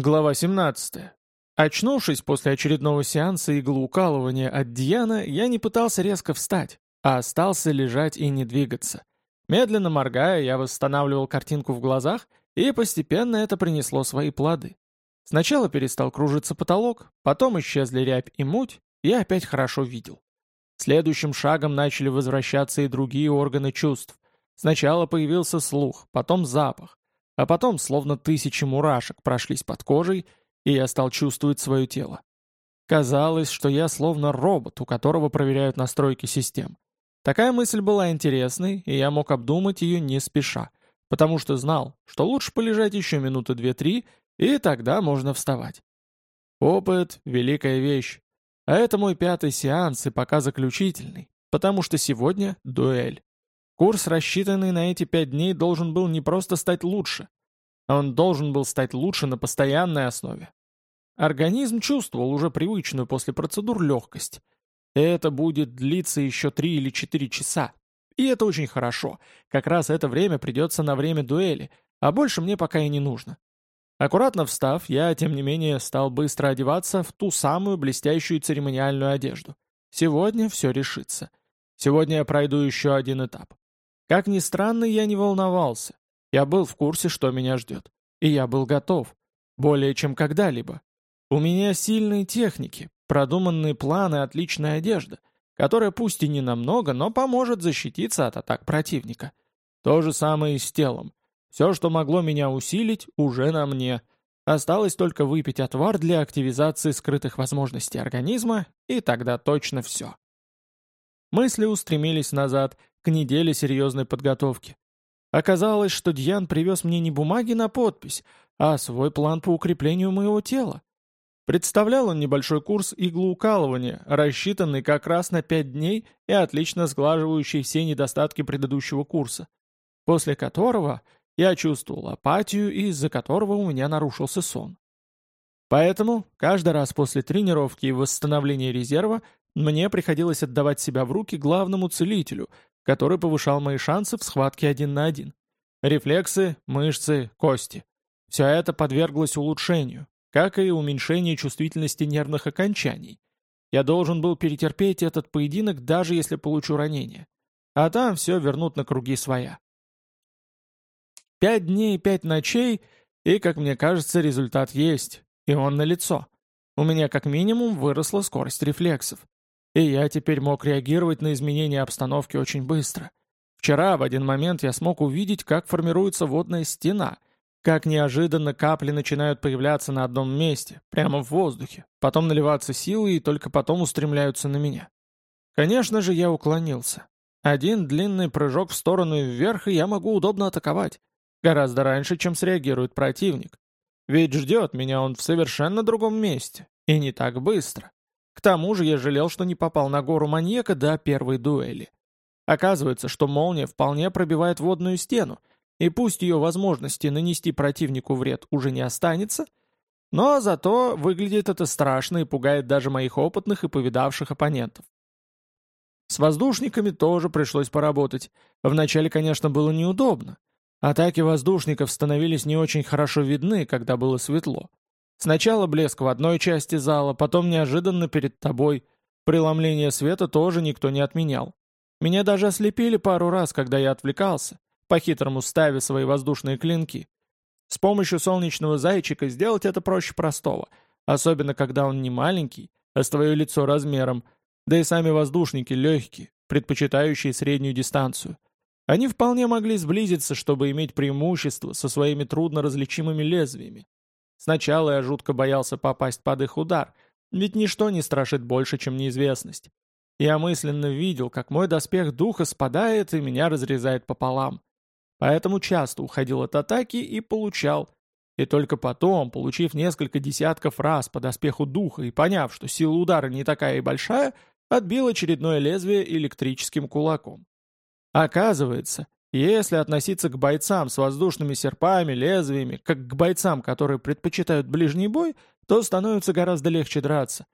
Глава 17. Очнувшись после очередного сеанса иглоукалывания от Диана, я не пытался резко встать, а остался лежать и не двигаться. Медленно моргая, я восстанавливал картинку в глазах, и постепенно это принесло свои плоды. Сначала перестал кружиться потолок, потом исчезли рябь и муть, и я опять хорошо видел. Следующим шагом начали возвращаться и другие органы чувств. Сначала появился слух, потом запах, а потом, словно тысячи мурашек прошлись под кожей, и я стал чувствовать свое тело. Казалось, что я словно робот, у которого проверяют настройки систем. Такая мысль была интересной, и я мог обдумать ее не спеша, потому что знал, что лучше полежать еще минуты две-три, и тогда можно вставать. Опыт — великая вещь. А это мой пятый сеанс и пока заключительный, потому что сегодня дуэль. Курс, рассчитанный на эти пять дней, должен был не просто стать лучше. Он должен был стать лучше на постоянной основе. Организм чувствовал уже привычную после процедур легкость. Это будет длиться еще три или четыре часа. И это очень хорошо. Как раз это время придется на время дуэли, а больше мне пока и не нужно. Аккуратно встав, я, тем не менее, стал быстро одеваться в ту самую блестящую церемониальную одежду. Сегодня все решится. Сегодня я пройду еще один этап. Как ни странно, я не волновался. Я был в курсе, что меня ждет. И я был готов. Более чем когда-либо. У меня сильные техники, продуманные планы, отличная одежда, которая пусть и не намного, но поможет защититься от атак противника. То же самое и с телом. Все, что могло меня усилить, уже на мне. Осталось только выпить отвар для активизации скрытых возможностей организма, и тогда точно все. Мысли устремились назад, к неделе серьезной подготовки. Оказалось, что Дьян привез мне не бумаги на подпись, а свой план по укреплению моего тела. Представлял он небольшой курс иглоукалывания, рассчитанный как раз на пять дней и отлично сглаживающий все недостатки предыдущего курса, после которого я чувствовал апатию и из-за которого у меня нарушился сон. Поэтому каждый раз после тренировки и восстановления резерва мне приходилось отдавать себя в руки главному целителю, который повышал мои шансы в схватке один на один. Рефлексы, мышцы, кости. Все это подверглось улучшению, как и уменьшение чувствительности нервных окончаний. Я должен был перетерпеть этот поединок, даже если получу ранение. А там все вернут на круги своя. Пять дней и пять ночей, и, как мне кажется, результат есть, и он налицо. У меня как минимум выросла скорость рефлексов. И я теперь мог реагировать на изменения обстановки очень быстро. Вчера в один момент я смог увидеть, как формируется водная стена, как неожиданно капли начинают появляться на одном месте, прямо в воздухе, потом наливаться силой и только потом устремляются на меня. Конечно же, я уклонился. Один длинный прыжок в сторону и вверх, и я могу удобно атаковать. Гораздо раньше, чем среагирует противник. Ведь ждет меня он в совершенно другом месте. И не так быстро. К тому же я жалел, что не попал на гору маньяка до первой дуэли. Оказывается, что молния вполне пробивает водную стену, и пусть ее возможности нанести противнику вред уже не останется, но зато выглядит это страшно и пугает даже моих опытных и повидавших оппонентов. С воздушниками тоже пришлось поработать. Вначале, конечно, было неудобно. Атаки воздушников становились не очень хорошо видны, когда было светло. Сначала блеск в одной части зала, потом неожиданно перед тобой. Преломление света тоже никто не отменял. Меня даже ослепили пару раз, когда я отвлекался, по-хитрому ставя свои воздушные клинки. С помощью солнечного зайчика сделать это проще простого, особенно когда он не маленький, а с твое лицо размером, да и сами воздушники легкие, предпочитающие среднюю дистанцию. Они вполне могли сблизиться, чтобы иметь преимущество со своими трудно различимыми лезвиями. Сначала я жутко боялся попасть под их удар, ведь ничто не страшит больше, чем неизвестность. Я мысленно видел, как мой доспех духа спадает и меня разрезает пополам. Поэтому часто уходил от атаки и получал. И только потом, получив несколько десятков раз по доспеху духа и поняв, что сила удара не такая и большая, отбил очередное лезвие электрическим кулаком. Оказывается, если относиться к бойцам с воздушными серпами, лезвиями, как к бойцам, которые предпочитают ближний бой, то становится гораздо легче драться.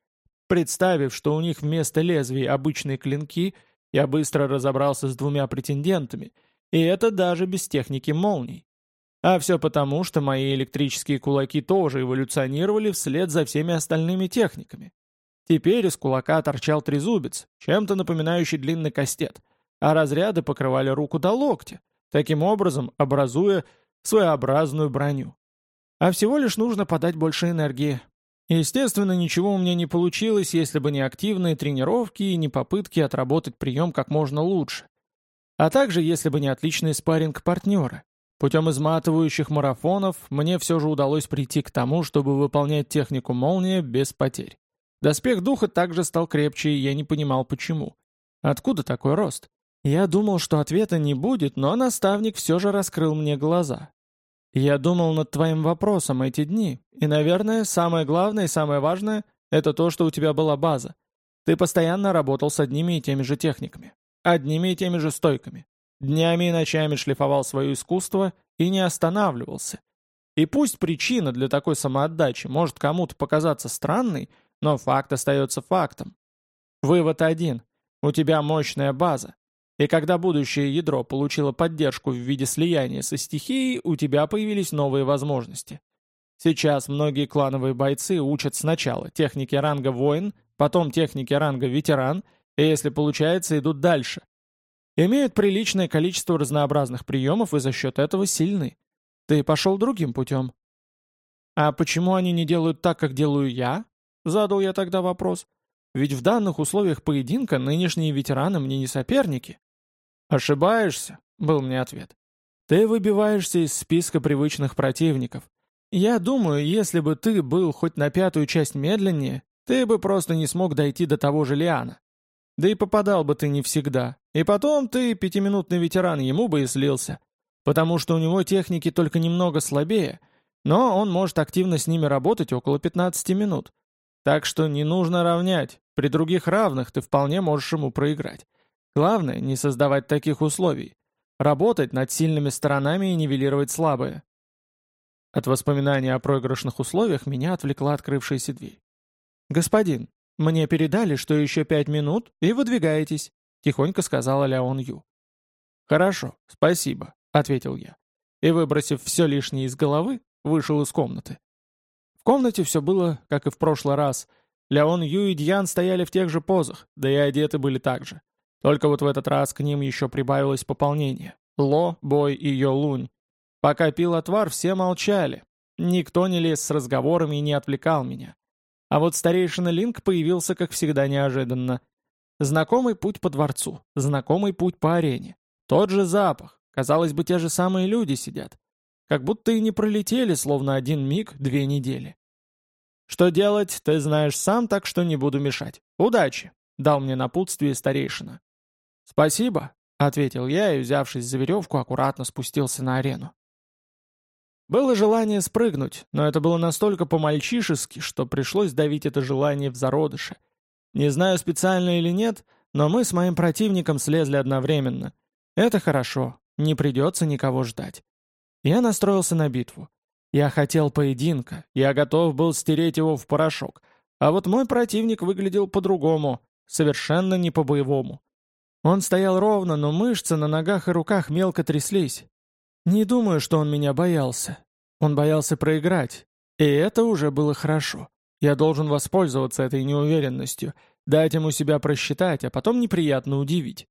Представив, что у них вместо лезвий обычные клинки, я быстро разобрался с двумя претендентами, и это даже без техники молний. А все потому, что мои электрические кулаки тоже эволюционировали вслед за всеми остальными техниками. Теперь из кулака торчал трезубец, чем-то напоминающий длинный кастет, а разряды покрывали руку до локтя, таким образом образуя своеобразную броню. А всего лишь нужно подать больше энергии. Естественно, ничего у меня не получилось, если бы не активные тренировки и не попытки отработать прием как можно лучше. А также, если бы не отличный спарринг партнера. Путем изматывающих марафонов мне все же удалось прийти к тому, чтобы выполнять технику молния без потерь. Доспех духа также стал крепче, и я не понимал почему. Откуда такой рост? Я думал, что ответа не будет, но наставник все же раскрыл мне глаза. Я думал над твоим вопросом эти дни, и, наверное, самое главное и самое важное — это то, что у тебя была база. Ты постоянно работал с одними и теми же техниками, одними и теми же стойками. Днями и ночами шлифовал свое искусство и не останавливался. И пусть причина для такой самоотдачи может кому-то показаться странной, но факт остается фактом. Вывод один. У тебя мощная база. И когда будущее ядро получило поддержку в виде слияния со стихией, у тебя появились новые возможности. Сейчас многие клановые бойцы учат сначала техники ранга воин, потом техники ранга ветеран, и если получается, идут дальше – имеют приличное количество разнообразных приемов и за счет этого сильны. Ты пошел другим путем. А почему они не делают так, как делаю я? Задал я тогда вопрос. Ведь в данных условиях поединка нынешние ветераны мне не соперники. Ошибаешься, был мне ответ. Ты выбиваешься из списка привычных противников. Я думаю, если бы ты был хоть на пятую часть медленнее, ты бы просто не смог дойти до того же Лиана. Да и попадал бы ты не всегда. И потом ты, пятиминутный ветеран, ему бы и слился. Потому что у него техники только немного слабее, но он может активно с ними работать около 15 минут. Так что не нужно равнять. При других равных ты вполне можешь ему проиграть. Главное, не создавать таких условий. Работать над сильными сторонами и нивелировать слабые. От воспоминания о проигрышных условиях меня отвлекла открывшаяся дверь. «Господин, «Мне передали, что еще пять минут, и выдвигаетесь», — тихонько сказала Ляон Ю. «Хорошо, спасибо», — ответил я. И, выбросив все лишнее из головы, вышел из комнаты. В комнате все было, как и в прошлый раз. Ляон Ю и Дьян стояли в тех же позах, да и одеты были так же. Только вот в этот раз к ним еще прибавилось пополнение. Ло, Бой и Йо Лунь. Пока пил отвар, все молчали. Никто не лез с разговорами и не отвлекал меня. А вот старейшина Линк появился, как всегда, неожиданно. Знакомый путь по дворцу, знакомый путь по арене. Тот же запах, казалось бы, те же самые люди сидят. Как будто и не пролетели, словно один миг, две недели. «Что делать, ты знаешь сам, так что не буду мешать. Удачи!» — дал мне напутствие старейшина. «Спасибо», — ответил я и, взявшись за веревку, аккуратно спустился на арену. Было желание спрыгнуть, но это было настолько по-мальчишески, что пришлось давить это желание в зародыше. Не знаю, специально или нет, но мы с моим противником слезли одновременно. Это хорошо, не придется никого ждать. Я настроился на битву. Я хотел поединка, я готов был стереть его в порошок. А вот мой противник выглядел по-другому, совершенно не по-боевому. Он стоял ровно, но мышцы на ногах и руках мелко тряслись. Не думаю, что он меня боялся. Он боялся проиграть. И это уже было хорошо. Я должен воспользоваться этой неуверенностью, дать ему себя просчитать, а потом неприятно удивить.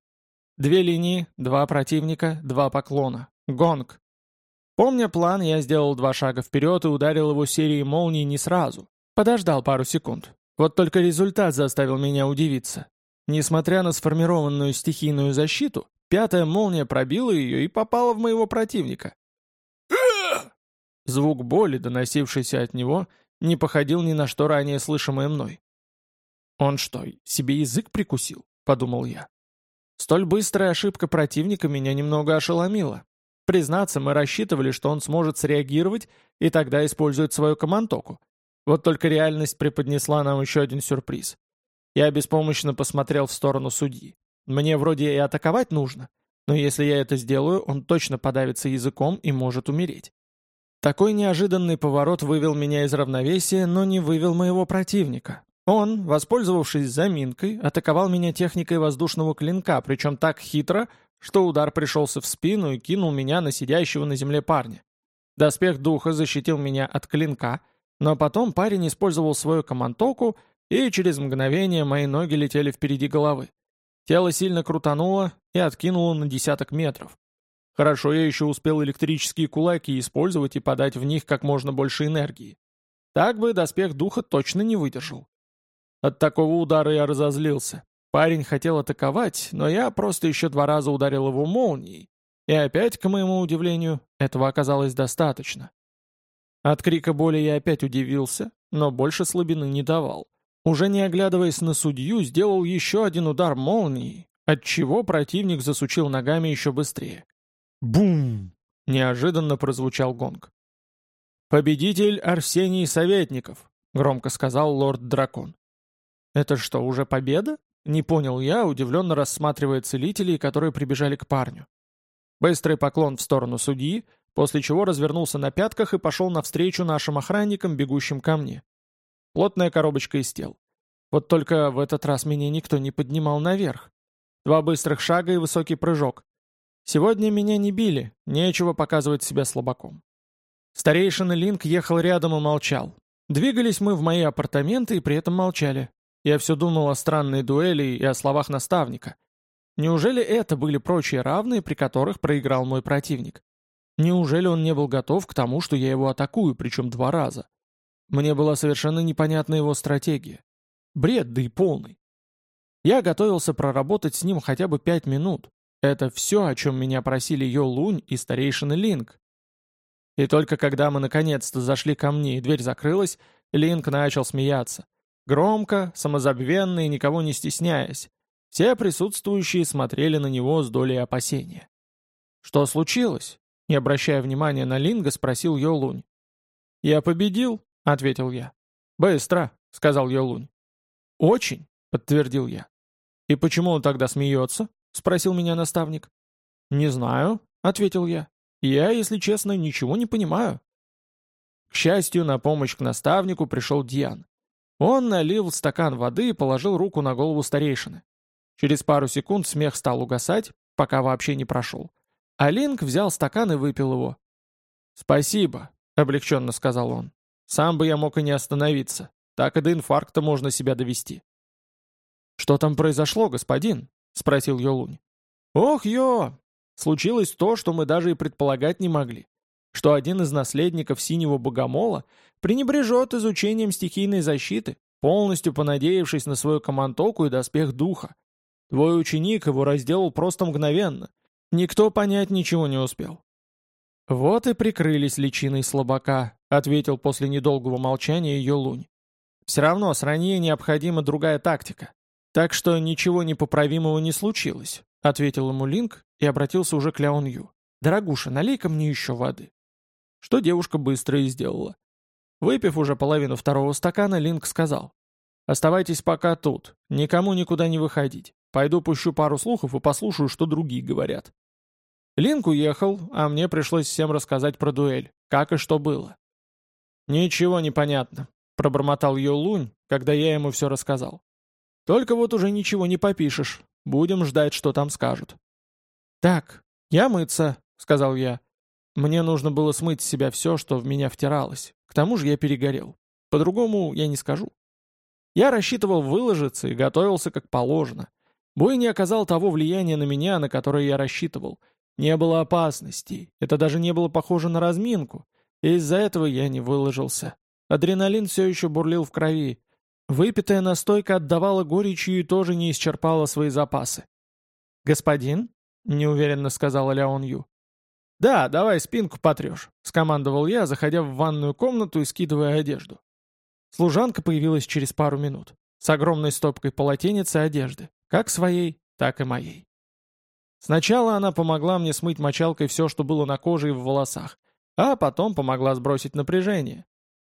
Две линии, два противника, два поклона. Гонг. Помня план, я сделал два шага вперед и ударил его серией молний не сразу. Подождал пару секунд. Вот только результат заставил меня удивиться. Несмотря на сформированную стихийную защиту, Пятая молния пробила ее и попала в моего противника. Звук боли, доносившийся от него, не походил ни на что ранее слышимое мной. «Он что, себе язык прикусил?» — подумал я. Столь быстрая ошибка противника меня немного ошеломила. Признаться, мы рассчитывали, что он сможет среагировать и тогда использует свою командоку. Вот только реальность преподнесла нам еще один сюрприз. Я беспомощно посмотрел в сторону судьи. Мне вроде и атаковать нужно, но если я это сделаю, он точно подавится языком и может умереть. Такой неожиданный поворот вывел меня из равновесия, но не вывел моего противника. Он, воспользовавшись заминкой, атаковал меня техникой воздушного клинка, причем так хитро, что удар пришелся в спину и кинул меня на сидящего на земле парня. Доспех духа защитил меня от клинка, но потом парень использовал свою командоку, и через мгновение мои ноги летели впереди головы. Тело сильно крутануло и откинуло на десяток метров. Хорошо я еще успел электрические кулаки использовать и подать в них как можно больше энергии. Так бы доспех духа точно не выдержал. От такого удара я разозлился. Парень хотел атаковать, но я просто еще два раза ударил его молнией. И опять, к моему удивлению, этого оказалось достаточно. От крика боли я опять удивился, но больше слабины не давал. Уже не оглядываясь на судью, сделал еще один удар молнией, отчего противник засучил ногами еще быстрее. Бум! Неожиданно прозвучал гонг. «Победитель Арсений Советников», — громко сказал лорд-дракон. «Это что, уже победа?» — не понял я, удивленно рассматривая целителей, которые прибежали к парню. Быстрый поклон в сторону судьи, после чего развернулся на пятках и пошел навстречу нашим охранникам, бегущим ко мне. Плотная коробочка из тел. Вот только в этот раз меня никто не поднимал наверх. Два быстрых шага и высокий прыжок. Сегодня меня не били, нечего показывать себя слабаком. Старейшина Линк ехал рядом и молчал. Двигались мы в мои апартаменты и при этом молчали. Я все думал о странной дуэли и о словах наставника. Неужели это были прочие равные, при которых проиграл мой противник? Неужели он не был готов к тому, что я его атакую, причем два раза? Мне была совершенно непонятна его стратегия. Бред, да и полный. Я готовился проработать с ним хотя бы пять минут, это все, о чем меня просили Йо Лунь и старейшина Линк. И только когда мы наконец-то зашли ко мне и дверь закрылась, Линк начал смеяться. Громко, самозабвенно и никого не стесняясь. Все присутствующие смотрели на него с долей опасения. «Что случилось?» Не обращая внимания на Линга, спросил Йо Лунь. «Я победил», — ответил я. «Быстро», — сказал Йо Лунь. «Очень», — подтвердил я. «И почему он тогда смеется?» — спросил меня наставник. «Не знаю», — ответил я. «Я, если честно, ничего не понимаю». К счастью, на помощь к наставнику пришел Диан. Он налил стакан воды и положил руку на голову старейшины. Через пару секунд смех стал угасать, пока вообще не прошел. А Линк взял стакан и выпил его. «Спасибо», — облегченно сказал он. «Сам бы я мог и не остановиться. Так и до инфаркта можно себя довести». «Что там произошло, господин?» — спросил Йолунь. «Ох, Йо! Случилось то, что мы даже и предполагать не могли. Что один из наследников синего богомола пренебрежет изучением стихийной защиты, полностью понадеявшись на свою командоку и доспех духа. Твой ученик его разделал просто мгновенно. Никто понять ничего не успел. «Вот и прикрылись личиной слабака», — ответил после недолгого молчания Йолунь. «Все равно с ранее необходима другая тактика. «Так что ничего непоправимого не случилось», — ответил ему Линк и обратился уже к Ляон Ю. «Дорогуша, налей-ка мне еще воды». Что девушка быстро и сделала. Выпив уже половину второго стакана, Линк сказал. «Оставайтесь пока тут, никому никуда не выходить. Пойду пущу пару слухов и послушаю, что другие говорят». Линк уехал, а мне пришлось всем рассказать про дуэль, как и что было. «Ничего не понятно», — пробормотал Йо Лунь, когда я ему все рассказал. Только вот уже ничего не попишешь. Будем ждать, что там скажут. «Так, я мыться», — сказал я. Мне нужно было смыть с себя все, что в меня втиралось. К тому же я перегорел. По-другому я не скажу. Я рассчитывал выложиться и готовился как положено. Бой не оказал того влияния на меня, на которое я рассчитывал. Не было опасностей. Это даже не было похоже на разминку. Из-за этого я не выложился. Адреналин все еще бурлил в крови. Выпитая настойка отдавала горечью и тоже не исчерпала свои запасы. «Господин?» — неуверенно сказала Ляон Ю. «Да, давай спинку потрешь», — скомандовал я, заходя в ванную комнату и скидывая одежду. Служанка появилась через пару минут, с огромной стопкой полотенец и одежды, как своей, так и моей. Сначала она помогла мне смыть мочалкой все, что было на коже и в волосах, а потом помогла сбросить напряжение.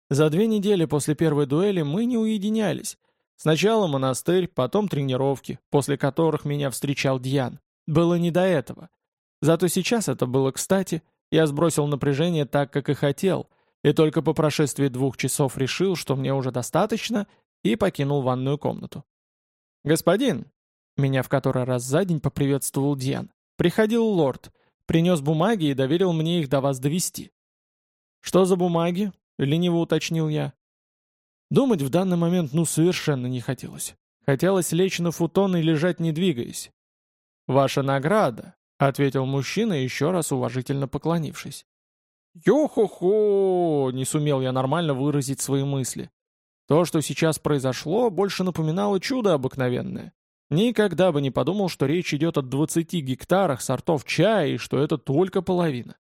За две недели после первой дуэли мы не уединялись. Сначала монастырь, потом тренировки, после которых меня встречал Дьян. Было не до этого. Зато сейчас это было кстати. Я сбросил напряжение так, как и хотел, и только по прошествии двух часов решил, что мне уже достаточно, и покинул ванную комнату. «Господин!» — меня в который раз за день поприветствовал Дьян. «Приходил лорд, принес бумаги и доверил мне их до вас довести. «Что за бумаги?» — лениво уточнил я. Думать в данный момент ну совершенно не хотелось. Хотелось лечь на футон и лежать не двигаясь. «Ваша награда», — ответил мужчина, еще раз уважительно поклонившись. «Йо-хо-хо!» — не сумел я нормально выразить свои мысли. То, что сейчас произошло, больше напоминало чудо обыкновенное. Никогда бы не подумал, что речь идет о 20 гектарах сортов чая и что это только половина.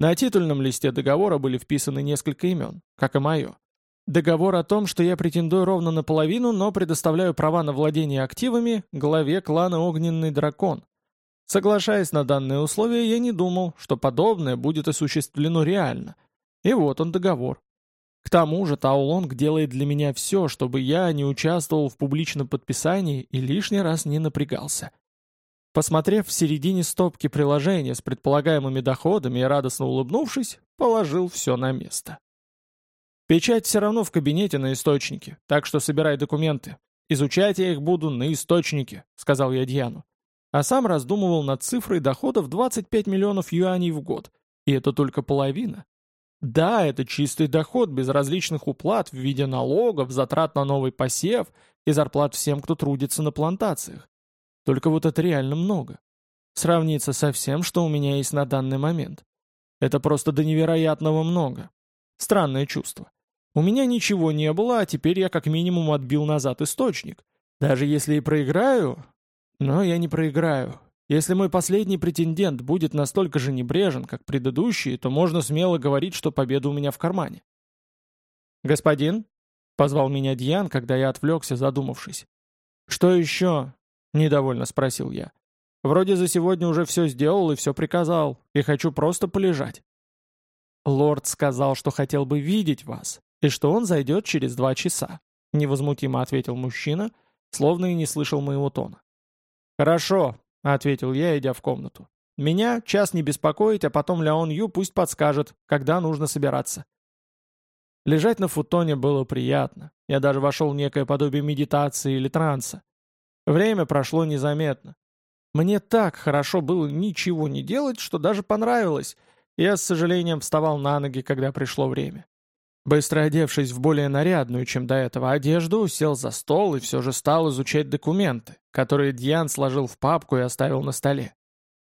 На титульном листе договора были вписаны несколько имен, как и мое. Договор о том, что я претендую ровно на половину, но предоставляю права на владение активами главе клана Огненный Дракон. Соглашаясь на данные условия, я не думал, что подобное будет осуществлено реально. И вот он договор. К тому же Таулонг делает для меня все, чтобы я не участвовал в публичном подписании и лишний раз не напрягался. Посмотрев в середине стопки приложения с предполагаемыми доходами и радостно улыбнувшись, положил все на место. Печать все равно в кабинете на источнике, так что собирай документы. Изучать я их буду на источнике, сказал я Дьяну. А сам раздумывал над цифрой доходов 25 миллионов юаней в год. И это только половина. Да, это чистый доход без различных уплат в виде налогов, затрат на новый посев и зарплат всем, кто трудится на плантациях. Только вот это реально много. Сравнится со всем, что у меня есть на данный момент. Это просто до невероятного много. Странное чувство. У меня ничего не было, а теперь я как минимум отбил назад источник. Даже если и проиграю... Но я не проиграю. Если мой последний претендент будет настолько же небрежен, как предыдущие, то можно смело говорить, что победа у меня в кармане. «Господин?» — позвал меня Дьян, когда я отвлекся, задумавшись. «Что еще?» — недовольно спросил я. «Вроде за сегодня уже все сделал и все приказал, и хочу просто полежать». «Лорд сказал, что хотел бы видеть вас, и что он зайдет через два часа», — невозмутимо ответил мужчина, словно и не слышал моего тона. «Хорошо, — ответил я, идя в комнату. «Меня час не беспокоить, а потом Ляон Ю пусть подскажет, когда нужно собираться». Лежать на футоне было приятно. Я даже вошел в некое подобие медитации или транса. Время прошло незаметно. Мне так хорошо было ничего не делать, что даже понравилось. Я с сожалением вставал на ноги, когда пришло время. Быстро одевшись в более нарядную, чем до этого, одежду, сел за стол и все же стал изучать документы, которые Дьян сложил в папку и оставил на столе.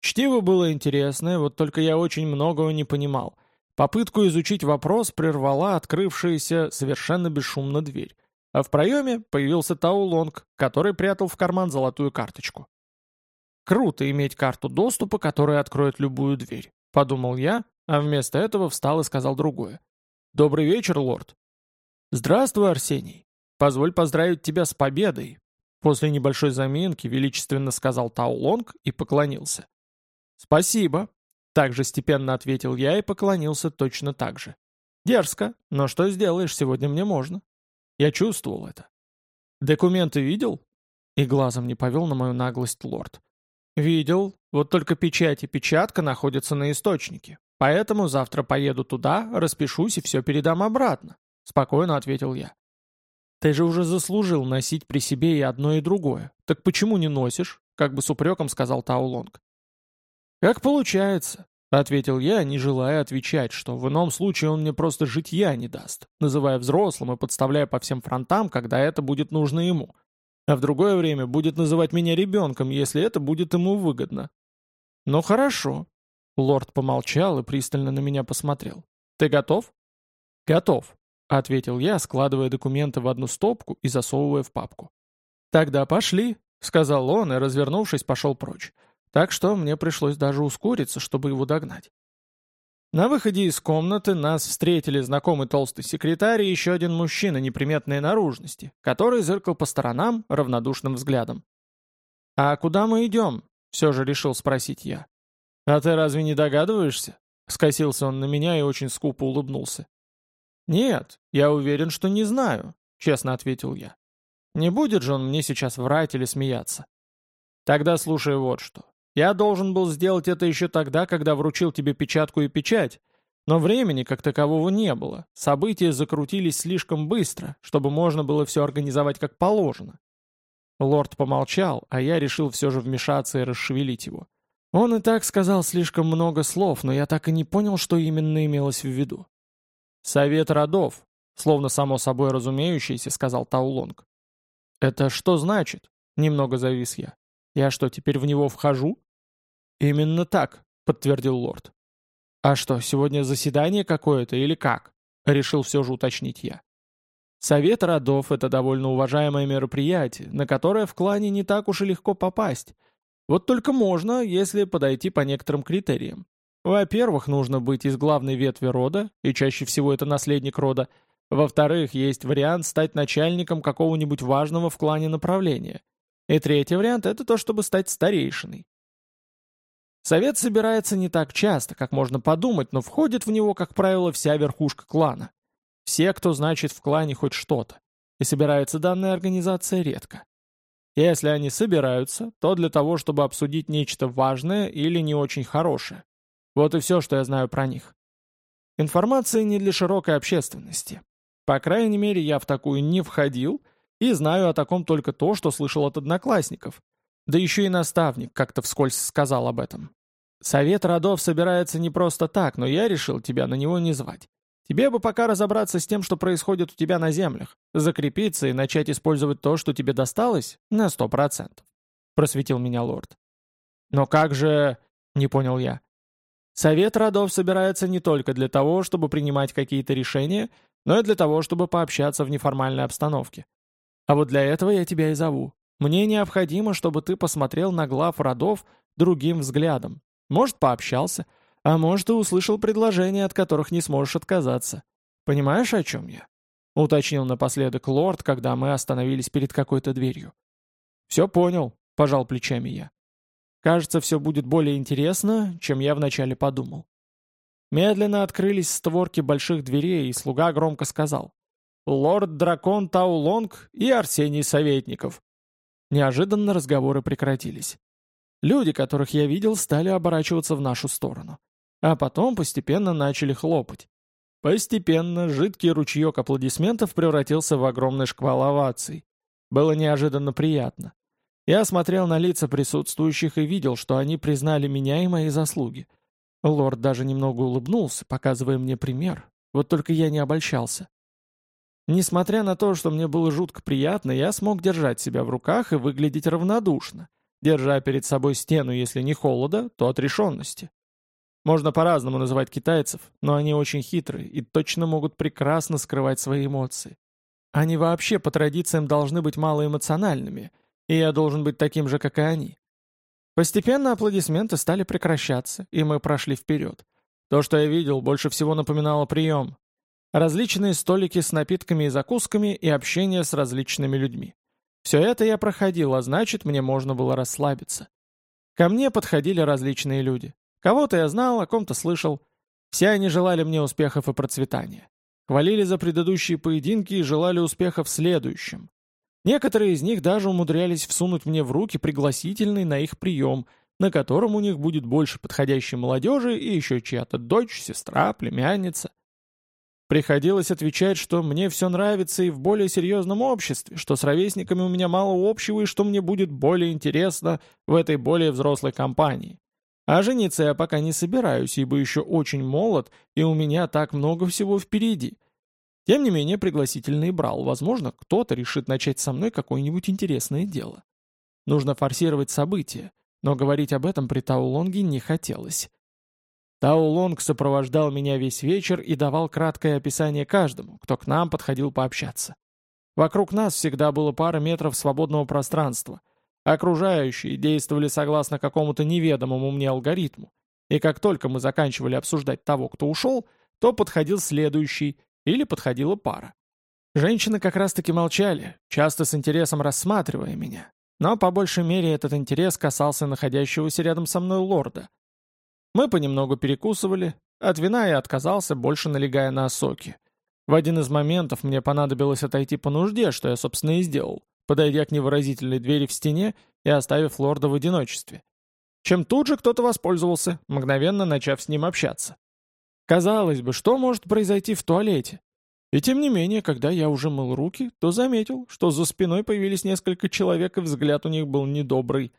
Чтиво было интересное, вот только я очень многого не понимал. Попытку изучить вопрос прервала открывшаяся совершенно бесшумно дверь. А в проеме появился Тау Лонг, который прятал в карман золотую карточку. «Круто иметь карту доступа, которая откроет любую дверь», — подумал я, а вместо этого встал и сказал другое. «Добрый вечер, лорд». «Здравствуй, Арсений. Позволь поздравить тебя с победой». После небольшой заминки величественно сказал Тау Лонг и поклонился. «Спасибо», — также степенно ответил я и поклонился точно так же. «Дерзко, но что сделаешь, сегодня мне можно». Я чувствовал это. «Документы видел?» И глазом не повел на мою наглость лорд. «Видел, вот только печать и печатка находятся на источнике. Поэтому завтра поеду туда, распишусь и все передам обратно», — спокойно ответил я. «Ты же уже заслужил носить при себе и одно, и другое. Так почему не носишь?» — как бы с упреком сказал Таулонг. «Как получается», — ответил я, не желая отвечать, что в ином случае он мне просто житья не даст, называя взрослым и подставляя по всем фронтам, когда это будет нужно ему. А в другое время будет называть меня ребенком, если это будет ему выгодно. «Ну хорошо», Лорд помолчал и пристально на меня посмотрел. «Ты готов?» «Готов», — ответил я, складывая документы в одну стопку и засовывая в папку. «Тогда пошли», — сказал он и, развернувшись, пошел прочь. Так что мне пришлось даже ускориться, чтобы его догнать. На выходе из комнаты нас встретили знакомый толстый секретарь и еще один мужчина неприметной наружности, который зыркал по сторонам равнодушным взглядом. «А куда мы идем?» — все же решил спросить я. «А ты разве не догадываешься?» Скосился он на меня и очень скупо улыбнулся. «Нет, я уверен, что не знаю», — честно ответил я. «Не будет же он мне сейчас врать или смеяться?» «Тогда слушай вот что. Я должен был сделать это еще тогда, когда вручил тебе печатку и печать, но времени как такового не было. События закрутились слишком быстро, чтобы можно было все организовать как положено». Лорд помолчал, а я решил все же вмешаться и расшевелить его. Он и так сказал слишком много слов, но я так и не понял, что именно имелось в виду. «Совет родов», словно само собой разумеющийся, сказал Таулонг. «Это что значит?» — немного завис я. «Я что, теперь в него вхожу?» «Именно так», — подтвердил лорд. «А что, сегодня заседание какое-то или как?» — решил все же уточнить я. Совет родов — это довольно уважаемое мероприятие, на которое в клане не так уж и легко попасть. Вот только можно, если подойти по некоторым критериям. Во-первых, нужно быть из главной ветви рода, и чаще всего это наследник рода. Во-вторых, есть вариант стать начальником какого-нибудь важного в клане направления. И третий вариант — это то, чтобы стать старейшиной. Совет собирается не так часто, как можно подумать, но входит в него, как правило, вся верхушка клана. Все, кто значит в клане хоть что-то. И собирается данная организация редко. Если они собираются, то для того, чтобы обсудить нечто важное или не очень хорошее. Вот и все, что я знаю про них. Информация не для широкой общественности. По крайней мере, я в такую не входил и знаю о таком только то, что слышал от одноклассников. Да еще и наставник как-то вскользь сказал об этом. Совет родов собирается не просто так, но я решил тебя на него не звать. Тебе бы пока разобраться с тем, что происходит у тебя на землях, закрепиться и начать использовать то, что тебе досталось, на сто процентов. Просветил меня лорд. Но как же... Не понял я. Совет родов собирается не только для того, чтобы принимать какие-то решения, но и для того, чтобы пообщаться в неформальной обстановке. А вот для этого я тебя и зову. Мне необходимо, чтобы ты посмотрел на глав родов другим взглядом. Может, пообщался, а может, и услышал предложения, от которых не сможешь отказаться. Понимаешь, о чем я? Уточнил напоследок лорд, когда мы остановились перед какой-то дверью. «Все понял», — пожал плечами я. «Кажется, все будет более интересно, чем я вначале подумал». Медленно открылись створки больших дверей, и слуга громко сказал. «Лорд-дракон Таулонг и Арсений Советников». Неожиданно разговоры прекратились. Люди, которых я видел, стали оборачиваться в нашу сторону. А потом постепенно начали хлопать. Постепенно жидкий ручеек аплодисментов превратился в огромный шквал оваций. Было неожиданно приятно. Я смотрел на лица присутствующих и видел, что они признали меня и мои заслуги. Лорд даже немного улыбнулся, показывая мне пример. Вот только я не обольщался. Несмотря на то, что мне было жутко приятно, я смог держать себя в руках и выглядеть равнодушно, держа перед собой стену, если не холода, то отрешенности. Можно по-разному называть китайцев, но они очень хитрые и точно могут прекрасно скрывать свои эмоции. Они вообще по традициям должны быть малоэмоциональными, и я должен быть таким же, как и они. Постепенно аплодисменты стали прекращаться, и мы прошли вперед. То, что я видел, больше всего напоминало прием. Различные столики с напитками и закусками и общение с различными людьми. Все это я проходил, а значит, мне можно было расслабиться. Ко мне подходили различные люди. Кого-то я знал, о ком-то слышал. Все они желали мне успехов и процветания. Хвалили за предыдущие поединки и желали успеха в следующем. Некоторые из них даже умудрялись всунуть мне в руки пригласительный на их прием, на котором у них будет больше подходящей молодежи и еще чья-то дочь, сестра, племянница. Приходилось отвечать, что мне все нравится и в более серьезном обществе, что с ровесниками у меня мало общего и что мне будет более интересно в этой более взрослой компании. А жениться я пока не собираюсь, ибо еще очень молод, и у меня так много всего впереди. Тем не менее, пригласительный брал. Возможно, кто-то решит начать со мной какое-нибудь интересное дело. Нужно форсировать события, но говорить об этом при Таулонге не хотелось. Таулонг сопровождал меня весь вечер и давал краткое описание каждому, кто к нам подходил пообщаться. Вокруг нас всегда было пара метров свободного пространства, Окружающие действовали согласно какому-то неведомому мне алгоритму, и как только мы заканчивали обсуждать того, кто ушел, то подходил следующий, или подходила пара. Женщины как раз-таки молчали, часто с интересом рассматривая меня, но по большей мере этот интерес касался находящегося рядом со мной лорда. Мы понемногу перекусывали, от вина я отказался, больше налегая на соки. В один из моментов мне понадобилось отойти по нужде, что я, собственно, и сделал подойдя к невыразительной двери в стене и оставив лорда в одиночестве. Чем тут же кто-то воспользовался, мгновенно начав с ним общаться. Казалось бы, что может произойти в туалете? И тем не менее, когда я уже мыл руки, то заметил, что за спиной появились несколько человек, и взгляд у них был недобрый.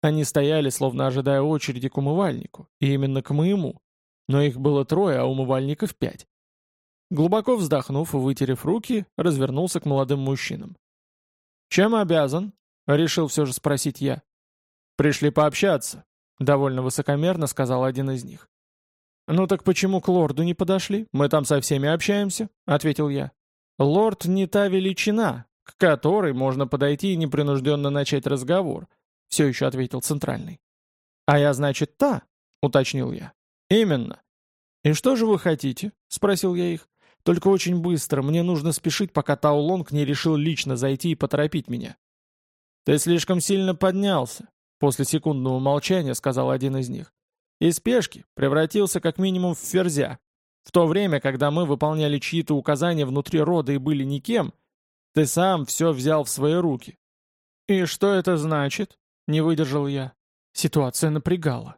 Они стояли, словно ожидая очереди к умывальнику, и именно к моему. Но их было трое, а умывальников пять. Глубоко вздохнув и вытерев руки, развернулся к молодым мужчинам. «Чем обязан?» — решил все же спросить я. «Пришли пообщаться», — довольно высокомерно сказал один из них. «Ну так почему к лорду не подошли? Мы там со всеми общаемся», — ответил я. «Лорд не та величина, к которой можно подойти и непринужденно начать разговор», — все еще ответил Центральный. «А я, значит, та?» — уточнил я. «Именно». «И что же вы хотите?» — спросил я их. «Только очень быстро, мне нужно спешить, пока Таулонг не решил лично зайти и поторопить меня». «Ты слишком сильно поднялся», — после секундного молчания сказал один из них. «И спешки превратился как минимум в ферзя. В то время, когда мы выполняли чьи-то указания внутри рода и были никем, ты сам все взял в свои руки». «И что это значит?» — не выдержал я. Ситуация напрягала.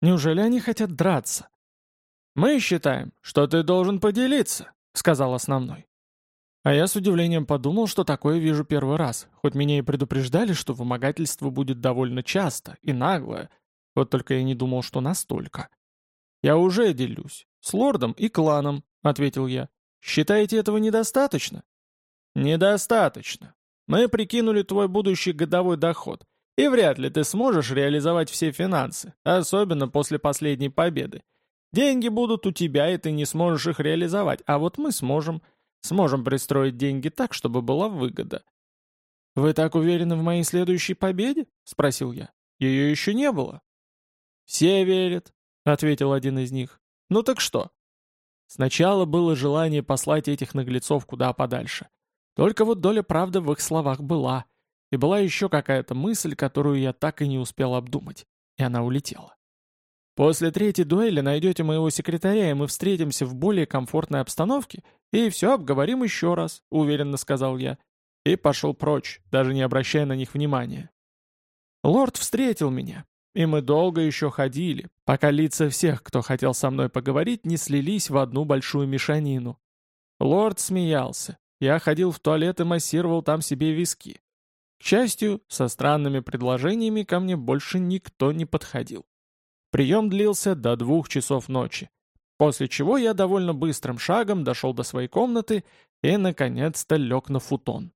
Неужели они хотят драться? «Мы считаем, что ты должен поделиться», — сказал основной. А я с удивлением подумал, что такое вижу первый раз, хоть меня и предупреждали, что вымогательство будет довольно часто и наглое, вот только я не думал, что настолько. «Я уже делюсь. С лордом и кланом», — ответил я. «Считаете этого недостаточно?» «Недостаточно. Мы прикинули твой будущий годовой доход, и вряд ли ты сможешь реализовать все финансы, особенно после последней победы. Деньги будут у тебя, и ты не сможешь их реализовать, а вот мы сможем. Сможем пристроить деньги так, чтобы была выгода. «Вы так уверены в моей следующей победе?» — спросил я. «Ее еще не было». «Все верят», — ответил один из них. «Ну так что?» Сначала было желание послать этих наглецов куда подальше. Только вот доля правды в их словах была — и была еще какая-то мысль, которую я так и не успел обдумать. И она улетела. После третьей дуэли найдете моего секретаря, и мы встретимся в более комфортной обстановке, и все обговорим еще раз», — уверенно сказал я. И пошел прочь, даже не обращая на них внимания. Лорд встретил меня, и мы долго еще ходили, пока лица всех, кто хотел со мной поговорить, не слились в одну большую мешанину. Лорд смеялся. Я ходил в туалет и массировал там себе виски. К счастью, со странными предложениями ко мне больше никто не подходил. Прием длился до двух часов ночи, после чего я довольно быстрым шагом дошел до своей комнаты и, наконец-то, лег на футон.